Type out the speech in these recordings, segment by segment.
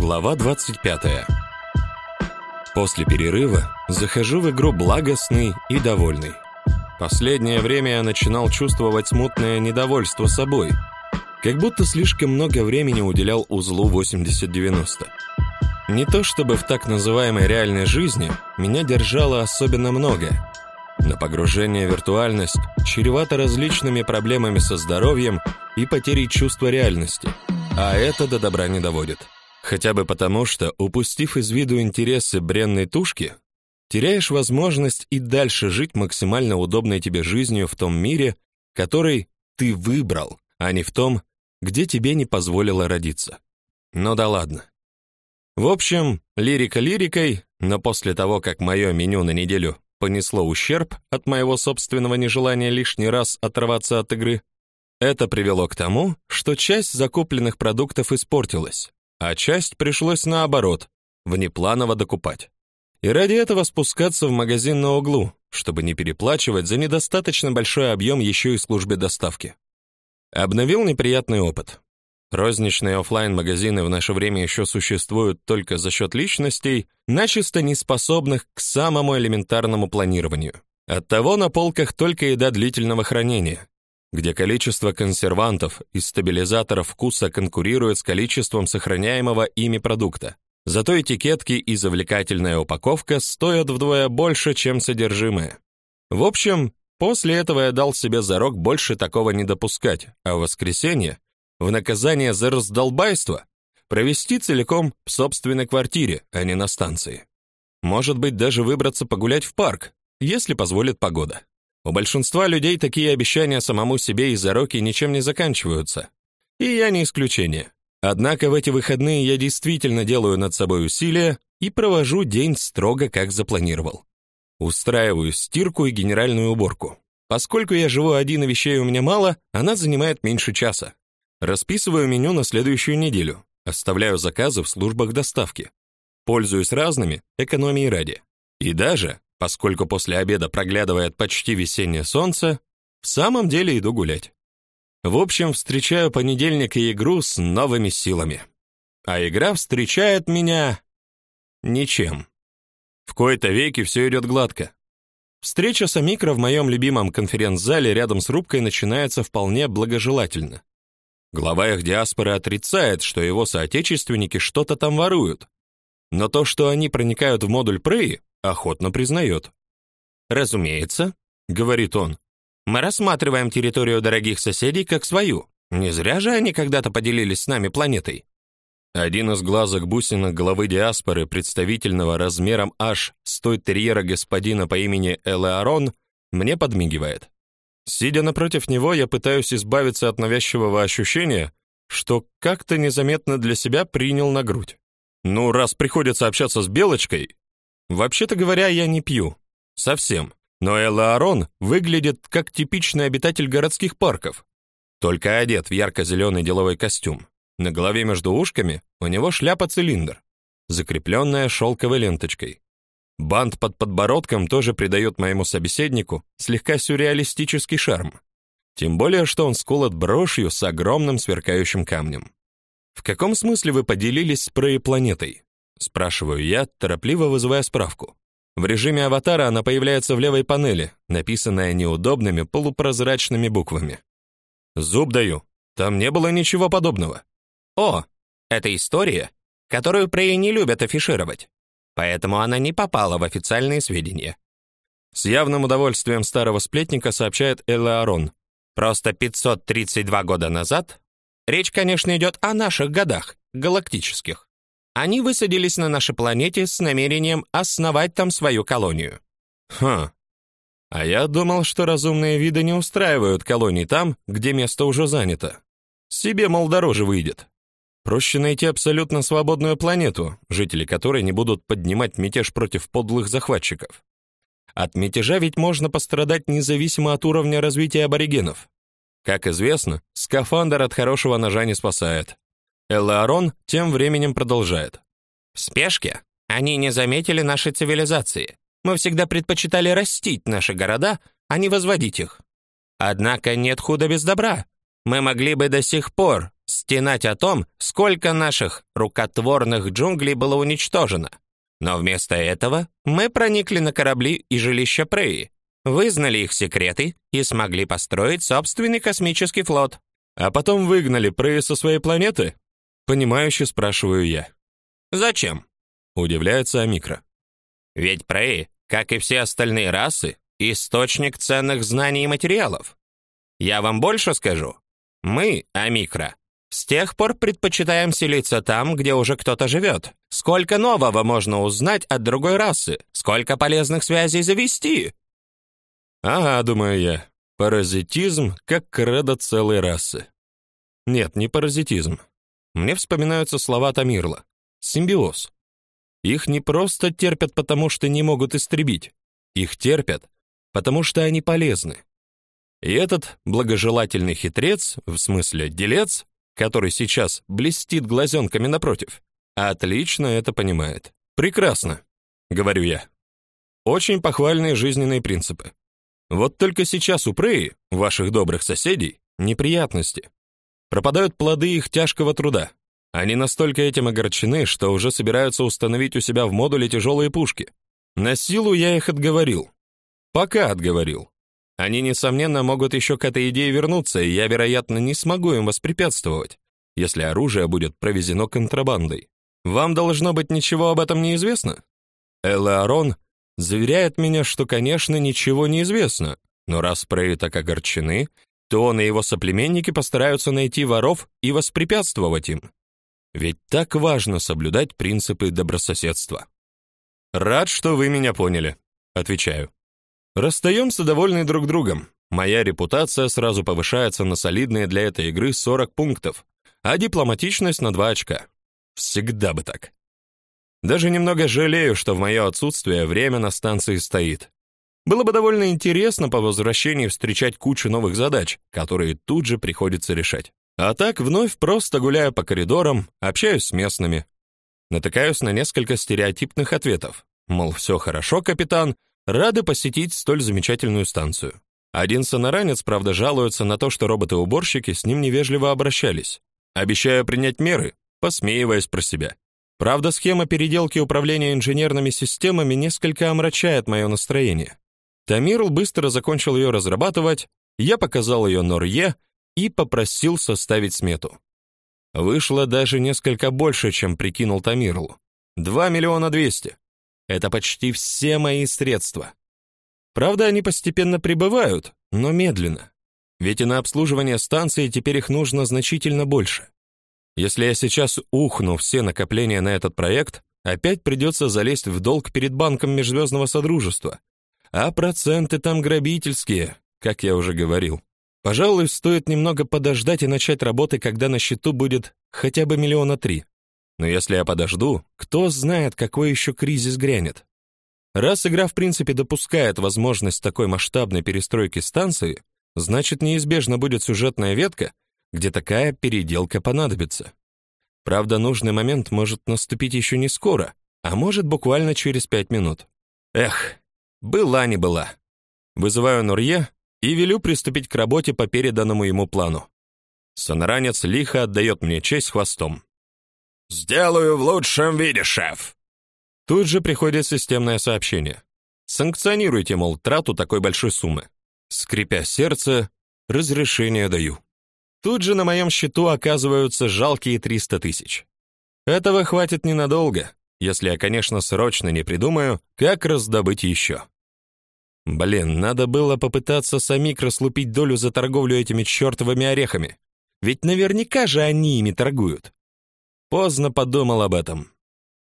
Глава 25. После перерыва захожу в игру благостный и довольный. Последнее время я начинал чувствовать смутное недовольство собой, как будто слишком много времени уделял узлу 80-90. Не то чтобы в так называемой реальной жизни меня держало особенно много, но погружение в виртуальность чревато различными проблемами со здоровьем и потерей чувства реальности, а это до добра не доводит. Хотя бы потому, что, упустив из виду интересы бренной тушки, теряешь возможность и дальше жить максимально удобной тебе жизнью в том мире, который ты выбрал, а не в том, где тебе не позволило родиться. Ну да ладно. В общем, лирика лирикой, но после того, как мое меню на неделю понесло ущерб от моего собственного нежелания лишний раз оторваться от игры, это привело к тому, что часть закупленных продуктов испортилась, а часть пришлось наоборот, внепланово докупать. И ради этого спускаться в магазин на углу, чтобы не переплачивать за недостаточно большой объем еще и службе доставки. Обновил неприятный опыт. Розничные офлайн магазины в наше время еще существуют только за счет личностей, начисто не способных к самому элементарному планированию. Оттого на полках только еда длительного хранения, где количество консервантов и стабилизаторов вкуса конкурирует с количеством сохраняемого ими продукта. Зато этикетки и завлекательная упаковка стоят вдвое больше, чем содержимое. В общем, после этого я дал себе зарок больше такого не допускать, а в воскресенье в наказание за раздолбайство провести целиком в собственной квартире, а не на станции. Может быть, даже выбраться погулять в парк, если позволит погода. У большинства людей такие обещания самому себе из-за роки ничем не заканчиваются. И я не исключение. Однако в эти выходные я действительно делаю над собой усилия и провожу день строго как запланировал. Устраиваю стирку и генеральную уборку. Поскольку я живу один и вещей у меня мало, она занимает меньше часа. Расписываю меню на следующую неделю, оставляю заказы в службах доставки. Пользуюсь разными, экономии ради. И даже, поскольку после обеда проглядывает почти весеннее солнце, в самом деле иду гулять. В общем, встречаю понедельник и игру с новыми силами. А игра встречает меня ничем. В кои-то веки все идет гладко. Встреча с Амикро в моем любимом конференц-зале рядом с рубкой начинается вполне благожелательно. Глава их диаспоры отрицает, что его соотечественники что-то там воруют. Но то, что они проникают в модуль Prey, охотно признает. «Разумеется», — говорит он, — «мы рассматриваем территорию дорогих соседей как свою. Не зря же они когда-то поделились с нами планетой». Один из глазок бусинок главы диаспоры, представительного размером аж с той терьера господина по имени Элеарон, мне подмигивает. Сидя напротив него, я пытаюсь избавиться от навязчивого ощущения, что как-то незаметно для себя принял на грудь. Ну, раз приходится общаться с белочкой, вообще-то говоря, я не пью. Совсем. Но Элла Арон выглядит как типичный обитатель городских парков, только одет в ярко-зеленый деловой костюм. На голове между ушками у него шляпа-цилиндр, закрепленная шелковой ленточкой. Бант под подбородком тоже придает моему собеседнику слегка сюрреалистический шарм. Тем более, что он сколот брошью с огромным сверкающим камнем. В каком смысле вы поделились с планетой? Спрашиваю я, торопливо вызывая справку. В режиме аватара она появляется в левой панели, написанная неудобными полупрозрачными буквами. Зуб даю. Там не было ничего подобного. О, это история, которую Прей не любят афишировать поэтому она не попала в официальные сведения. С явным удовольствием старого сплетника сообщает Элеарон. Просто 532 года назад, речь, конечно, идет о наших годах, галактических. Они высадились на нашей планете с намерением основать там свою колонию. Хм. А я думал, что разумные виды не устраивают колонии там, где место уже занято. Себе, мол, дороже выйдет. Проще найти абсолютно свободную планету, жители которой не будут поднимать мятеж против подлых захватчиков. От мятежа ведь можно пострадать независимо от уровня развития аборигенов. Как известно, скафандр от хорошего ножа не спасает. Эллаарон тем временем продолжает. В спешке они не заметили нашей цивилизации. Мы всегда предпочитали растить наши города, а не возводить их. Однако нет худа без добра. Мы могли бы до сих пор стенать о том, сколько наших рукотворных джунглей было уничтожено. Но вместо этого мы проникли на корабли и жилища Преи, вызнали их секреты и смогли построить собственный космический флот. А потом выгнали Преи со своей планеты? Понимающе спрашиваю я. Зачем? Удивляется Амикра. Ведь Преи, как и все остальные расы, источник ценных знаний и материалов. Я вам больше скажу. Мы, Амикра, с тех пор предпочитаем селиться там, где уже кто-то живет. Сколько нового можно узнать от другой расы? Сколько полезных связей завести? Ага, думаю я. Паразитизм как кредо целой расы. Нет, не паразитизм. Мне вспоминаются слова Тамирла. Симбиоз. Их не просто терпят потому, что не могут истребить. Их терпят, потому что они полезны. И этот благожелательный хитрец, в смысле делец, который сейчас блестит глазенками напротив, отлично это понимает. Прекрасно, говорю я. Очень похвальные жизненные принципы. Вот только сейчас у Преи, ваших добрых соседей, неприятности. Пропадают плоды их тяжкого труда. Они настолько этим огорчены, что уже собираются установить у себя в модуле тяжелые пушки. На силу я их отговорил. Пока отговорил. Они, несомненно, могут еще к этой идее вернуться, и я, вероятно, не смогу им воспрепятствовать, если оружие будет провезено контрабандой. Вам должно быть ничего об этом не известно? Элеарон заверяет меня, что, конечно, ничего не известно, но раз Прей так огорчены, то он и его соплеменники постараются найти воров и воспрепятствовать им. Ведь так важно соблюдать принципы добрососедства. Рад, что вы меня поняли, отвечаю. Расстаемся довольны друг другом. Моя репутация сразу повышается на солидные для этой игры 40 пунктов, а дипломатичность на 2 очка. Всегда бы так. Даже немного жалею, что в мое отсутствие время на станции стоит. Было бы довольно интересно по возвращении встречать кучу новых задач, которые тут же приходится решать. А так вновь просто гуляю по коридорам, общаюсь с местными. Натыкаюсь на несколько стереотипных ответов. Мол, все хорошо, капитан, рады посетить столь замечательную станцию. Один сонаранец, правда, жалуется на то, что роботы-уборщики с ним невежливо обращались, обещая принять меры, посмеиваясь про себя. Правда, схема переделки управления инженерными системами несколько омрачает мое настроение. Тамирл быстро закончил ее разрабатывать, я показал ее Норье и попросил составить смету. Вышло даже несколько больше, чем прикинул Тамирл. 2 миллиона двести. Это почти все мои средства. Правда, они постепенно прибывают, но медленно. Ведь и на обслуживание станции теперь их нужно значительно больше. Если я сейчас ухну все накопления на этот проект, опять придется залезть в долг перед банком Межзвездного Содружества. А проценты там грабительские, как я уже говорил. Пожалуй, стоит немного подождать и начать работы, когда на счету будет хотя бы миллиона три. Но если я подожду, кто знает, какой еще кризис грянет. Раз игра в принципе допускает возможность такой масштабной перестройки станции, значит неизбежно будет сюжетная ветка, где такая переделка понадобится. Правда, нужный момент может наступить еще не скоро, а может буквально через пять минут. Эх, была не была. Вызываю Нурье и велю приступить к работе по переданному ему плану. Сонаранец лихо отдает мне честь хвостом. «Сделаю в лучшем виде, шеф!» Тут же приходит системное сообщение. Санкционируйте, мол, трату такой большой суммы. Скрипя сердце, разрешение даю. Тут же на моем счету оказываются жалкие 300 тысяч. Этого хватит ненадолго, если я, конечно, срочно не придумаю, как раздобыть еще. Блин, надо было попытаться самик раслупить долю за торговлю этими чертовыми орехами. Ведь наверняка же они ими торгуют. Поздно подумал об этом.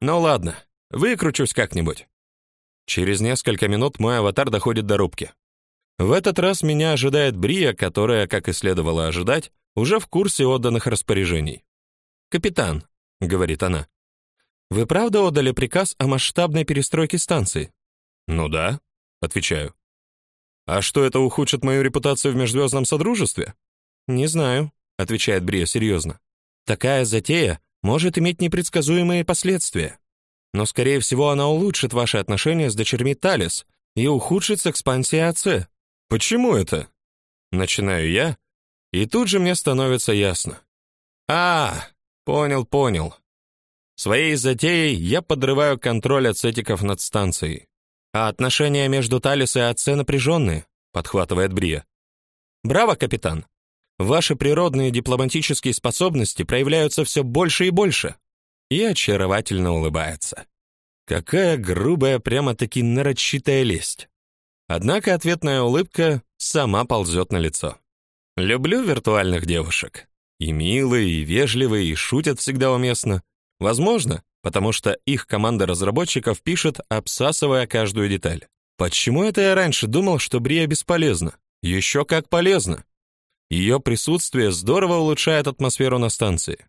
Ну ладно, выкручусь как-нибудь. Через несколько минут мой аватар доходит до рубки. В этот раз меня ожидает Брия, которая, как и следовало ожидать, уже в курсе отданных распоряжений. «Капитан», — говорит она, — «вы правда отдали приказ о масштабной перестройке станции?» «Ну да», — отвечаю. «А что, это ухудшит мою репутацию в межзвездном содружестве?» «Не знаю», — отвечает Брия серьезно. «Такая затея может иметь непредсказуемые последствия. Но, скорее всего, она улучшит ваши отношения с дочерьми Талис и ухудшит с экспансией АЦ. Почему это? Начинаю я, и тут же мне становится ясно. А, понял, понял. Своей затеей я подрываю контроль ацетиков над станцией. А отношения между Талис и АЦ напряженные», — подхватывает Брия. Браво, капитан. Ваши природные дипломатические способности проявляются все больше и больше. И очаровательно улыбается. Какая грубая, прямо-таки нарочитая лесть. Однако ответная улыбка сама ползет на лицо. Люблю виртуальных девушек. И милые, и вежливые, и шутят всегда уместно. Возможно, потому что их команда разработчиков пишет, обсасывая каждую деталь. Почему это я раньше думал, что Брия бесполезна? Еще как полезно. Ее присутствие здорово улучшает атмосферу на станции.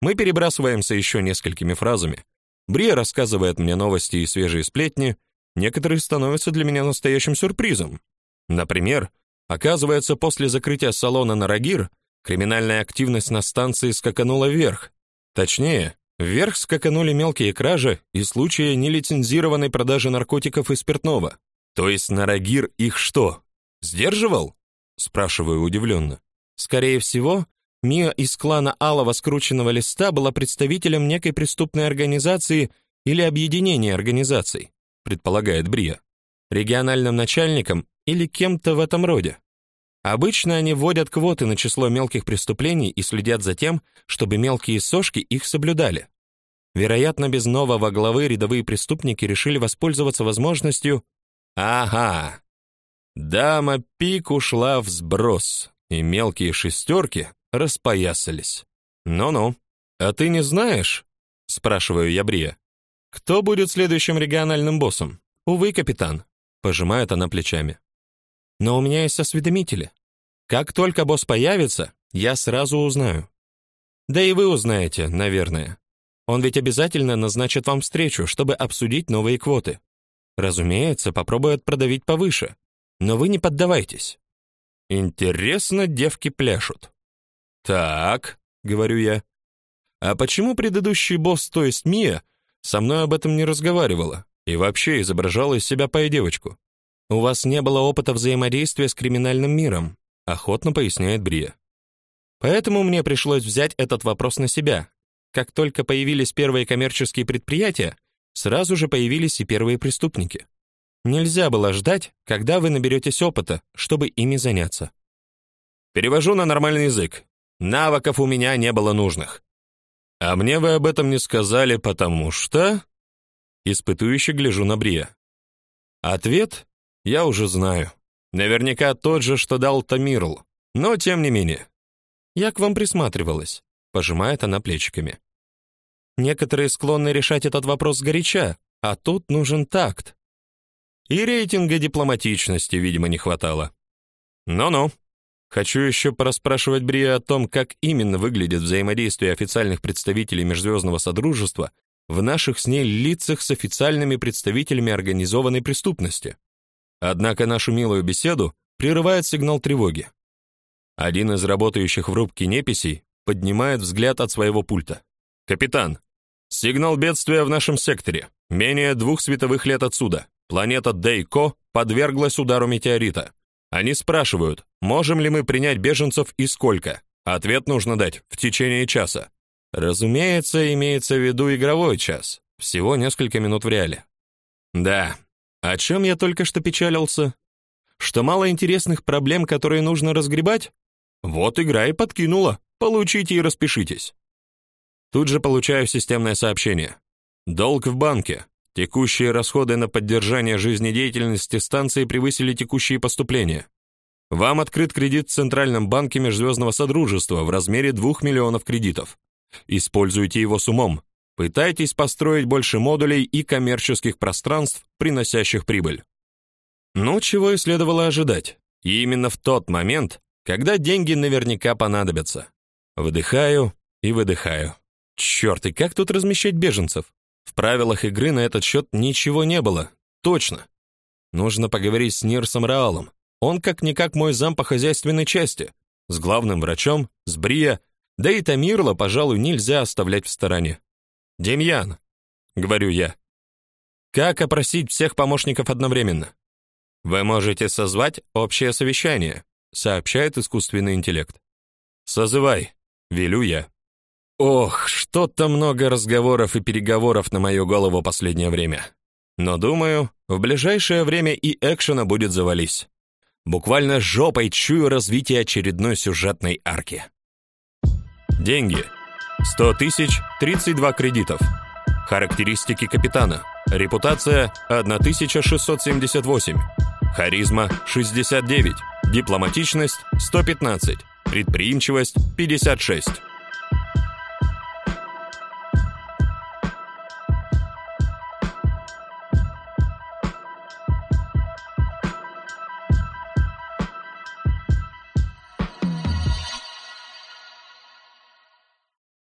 Мы перебрасываемся еще несколькими фразами. Брия рассказывает мне новости и свежие сплетни, некоторые становятся для меня настоящим сюрпризом. Например, оказывается, после закрытия салона на Рагир криминальная активность на станции скаканула вверх. Точнее, вверх скаканули мелкие кражи и случаи нелицензированной продажи наркотиков и спиртного. То есть на Рагир их что, сдерживал? спрашиваю удивленно. Скорее всего, Мия из клана Алого скрученного листа была представителем некой преступной организации или объединения организаций предполагает Брия, региональным начальником или кем-то в этом роде. Обычно они вводят квоты на число мелких преступлений и следят за тем, чтобы мелкие сошки их соблюдали. Вероятно, без нового главы рядовые преступники решили воспользоваться возможностью Ага. Дама пик ушла в сброс, и мелкие шестерки распоясались. Ну-ну. А ты не знаешь? спрашиваю я Брия. Кто будет следующим региональным боссом? Увы, капитан, пожимает она плечами. Но у меня есть осведомители. Как только босс появится, я сразу узнаю. Да и вы узнаете, наверное. Он ведь обязательно назначит вам встречу, чтобы обсудить новые квоты. Разумеется, попробует продавить повыше, но вы не поддавайтесь. Интересно, девки пляшут. Так, говорю я. А почему предыдущий босс, то есть Мия, со мной об этом не разговаривала и вообще изображала из себя пая-девочку. У вас не было опыта взаимодействия с криминальным миром, охотно поясняет Брия. Поэтому мне пришлось взять этот вопрос на себя. Как только появились первые коммерческие предприятия, сразу же появились и первые преступники. Нельзя было ждать, когда вы наберетесь опыта, чтобы ими заняться. Перевожу на нормальный язык. Навыков у меня не было нужных. А мне вы об этом не сказали, потому что испытующе гляжу на Брия. Ответ я уже знаю. Наверняка тот же, что дал Тамирл, но тем не менее. Я к вам присматривалась, пожимает она плечиками. Некоторые склонны решать этот вопрос сгоряча, а тут нужен такт. И рейтинга дипломатичности, видимо, не хватало. Ну-ну. Хочу еще пораспрашивать Брия о том, как именно выглядит взаимодействие официальных представителей Межзвездного Содружества в наших с ней лицах с официальными представителями организованной преступности. Однако нашу милую беседу прерывает сигнал тревоги. Один из работающих в рубке неписей поднимает взгляд от своего пульта. «Капитан, сигнал бедствия в нашем секторе. Менее двух световых лет отсюда. Планета Дейко подверглась удару метеорита. Они спрашивают, можем ли мы принять беженцев и сколько. Ответ нужно дать в течение часа. Разумеется, имеется в виду игровой час. Всего несколько минут в реале. Да. О чем я только что печалился? Что мало интересных проблем, которые нужно разгребать? Вот игра и подкинула. Получите и распишитесь. Тут же получаю системное сообщение. Долг в банке. Текущие расходы на поддержание жизнедеятельности станции превысили текущие поступления. Вам открыт кредит в Центральном банке Межзвездного Содружества в размере 2 миллионов кредитов. Используйте его с умом. Пытайтесь построить больше модулей и коммерческих пространств, приносящих прибыль. Ну, чего и следовало ожидать. И именно в тот момент, когда деньги наверняка понадобятся. Выдыхаю и выдыхаю. Черт, и как тут размещать беженцев? В правилах игры на этот счет ничего не было. Точно. Нужно поговорить с Нирсом Раалом. Он как-никак мой зам по хозяйственной части. С главным врачом, с Брия, да и Тамирла, пожалуй, нельзя оставлять в стороне. «Демьян», — говорю я, — «как опросить всех помощников одновременно?» «Вы можете созвать общее совещание», — сообщает искусственный интеллект. «Созывай», — велю я. Ох, что-то много разговоров и переговоров на мою голову последнее время. Но думаю, в ближайшее время и экшена будет завались. Буквально жопой чую развитие очередной сюжетной арки. Деньги. 100 тысяч, 32 кредитов. Характеристики капитана. Репутация 1678. Харизма 69. Дипломатичность 115. Предприимчивость 56.